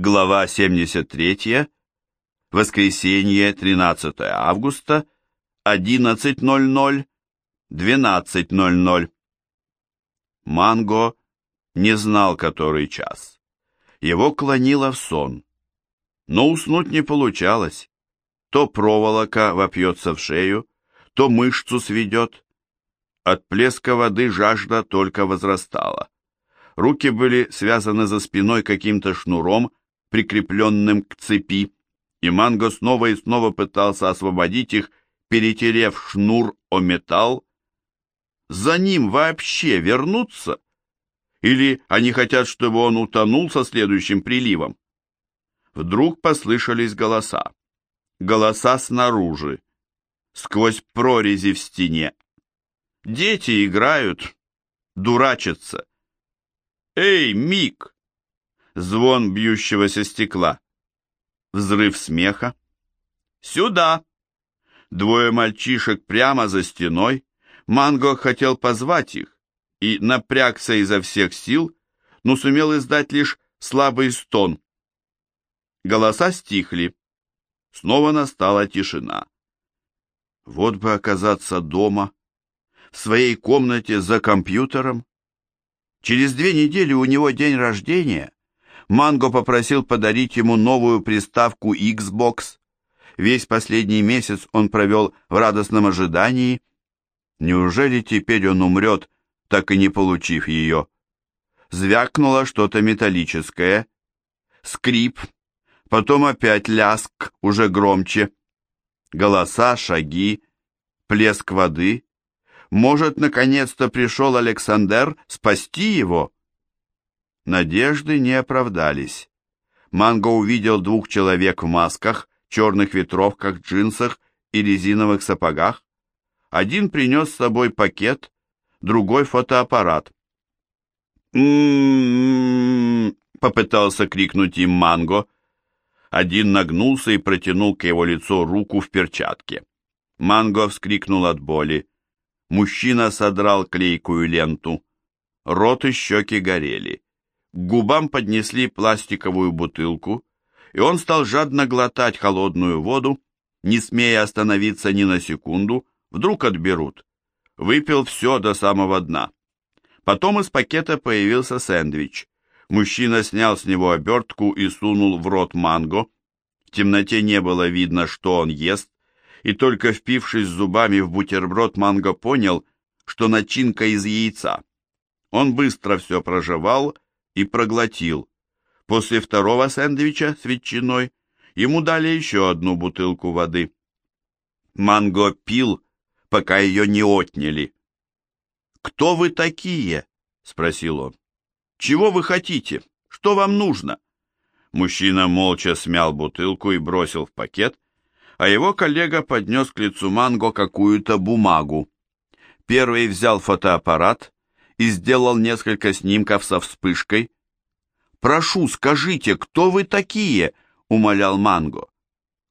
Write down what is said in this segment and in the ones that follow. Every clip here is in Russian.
Глава 73. Воскресенье, 13 августа, 11.00, 12.00. Манго не знал, который час. Его клонило в сон. Но уснуть не получалось. То проволока вопьется в шею, то мышцу сведет. От плеска воды жажда только возрастала. Руки были связаны за спиной каким-то шнуром, прикрепленным к цепи, и Манго снова и снова пытался освободить их, перетерев шнур о металл. За ним вообще вернуться? Или они хотят, чтобы он утонул со следующим приливом? Вдруг послышались голоса. Голоса снаружи, сквозь прорези в стене. Дети играют, дурачатся. «Эй, Мик!» Звон бьющегося стекла. Взрыв смеха. «Сюда!» Двое мальчишек прямо за стеной. Манго хотел позвать их и напрягся изо всех сил, но сумел издать лишь слабый стон. Голоса стихли. Снова настала тишина. Вот бы оказаться дома, в своей комнате за компьютером. Через две недели у него день рождения, Манго попросил подарить ему новую приставку Xbox. Весь последний месяц он провел в радостном ожидании. Неужели теперь он умрет, так и не получив ее? Звякнуло что-то металлическое. Скрип. Потом опять ляск, уже громче. Голоса, шаги, плеск воды. Может, наконец-то пришел Александр спасти его? Надежды не оправдались. Манго увидел двух человек в масках, черных ветровках, джинсах и резиновых сапогах. Один принес с собой пакет, другой фотоаппарат. «М-м-м!» попытался крикнуть им Манго. Один нагнулся и протянул к его лицу руку в перчатке. Манго вскрикнул от боли. Мужчина содрал клейкую ленту. Рот и щеки горели. Губам поднесли пластиковую бутылку, и он стал жадно глотать холодную воду, не смея остановиться ни на секунду, вдруг отберут. Выпил все до самого дна. Потом из пакета появился сэндвич. Мужчина снял с него обертку и сунул в рот манго. В темноте не было видно, что он ест, и только впившись зубами в бутерброд, манго понял, что начинка из яйца. Он быстро все прожевал и проглотил. После второго сэндвича с ветчиной ему дали еще одну бутылку воды. Манго пил, пока ее не отняли. «Кто вы такие?» — спросил он. «Чего вы хотите? Что вам нужно?» Мужчина молча смял бутылку и бросил в пакет, а его коллега поднес к лицу Манго какую-то бумагу. Первый взял фотоаппарат и сделал несколько снимков со вспышкой. «Прошу, скажите, кто вы такие?» — умолял Манго.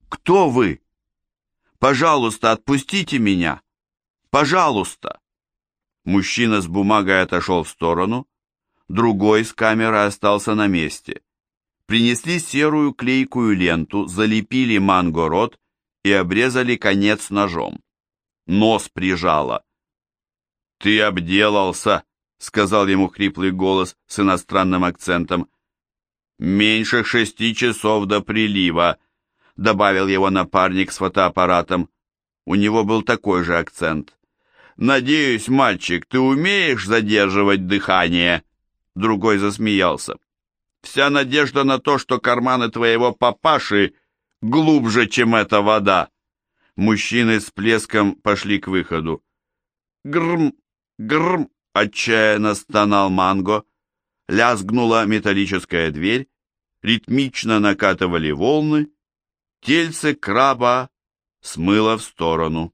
«Кто вы? Пожалуйста, отпустите меня! Пожалуйста!» Мужчина с бумагой отошел в сторону, другой с камерой остался на месте. Принесли серую клейкую ленту, залепили Манго рот и обрезали конец ножом. Нос прижало. «Ты обделался!» — сказал ему хриплый голос с иностранным акцентом. «Меньше шести часов до прилива», — добавил его напарник с фотоаппаратом. У него был такой же акцент. «Надеюсь, мальчик, ты умеешь задерживать дыхание?» Другой засмеялся. «Вся надежда на то, что карманы твоего папаши глубже, чем эта вода». Мужчины с плеском пошли к выходу. «Грм, грм!» Отчаянно стонал Манго. Лязгнула металлическая дверь, ритмично накатывали волны, тельце краба смыло в сторону.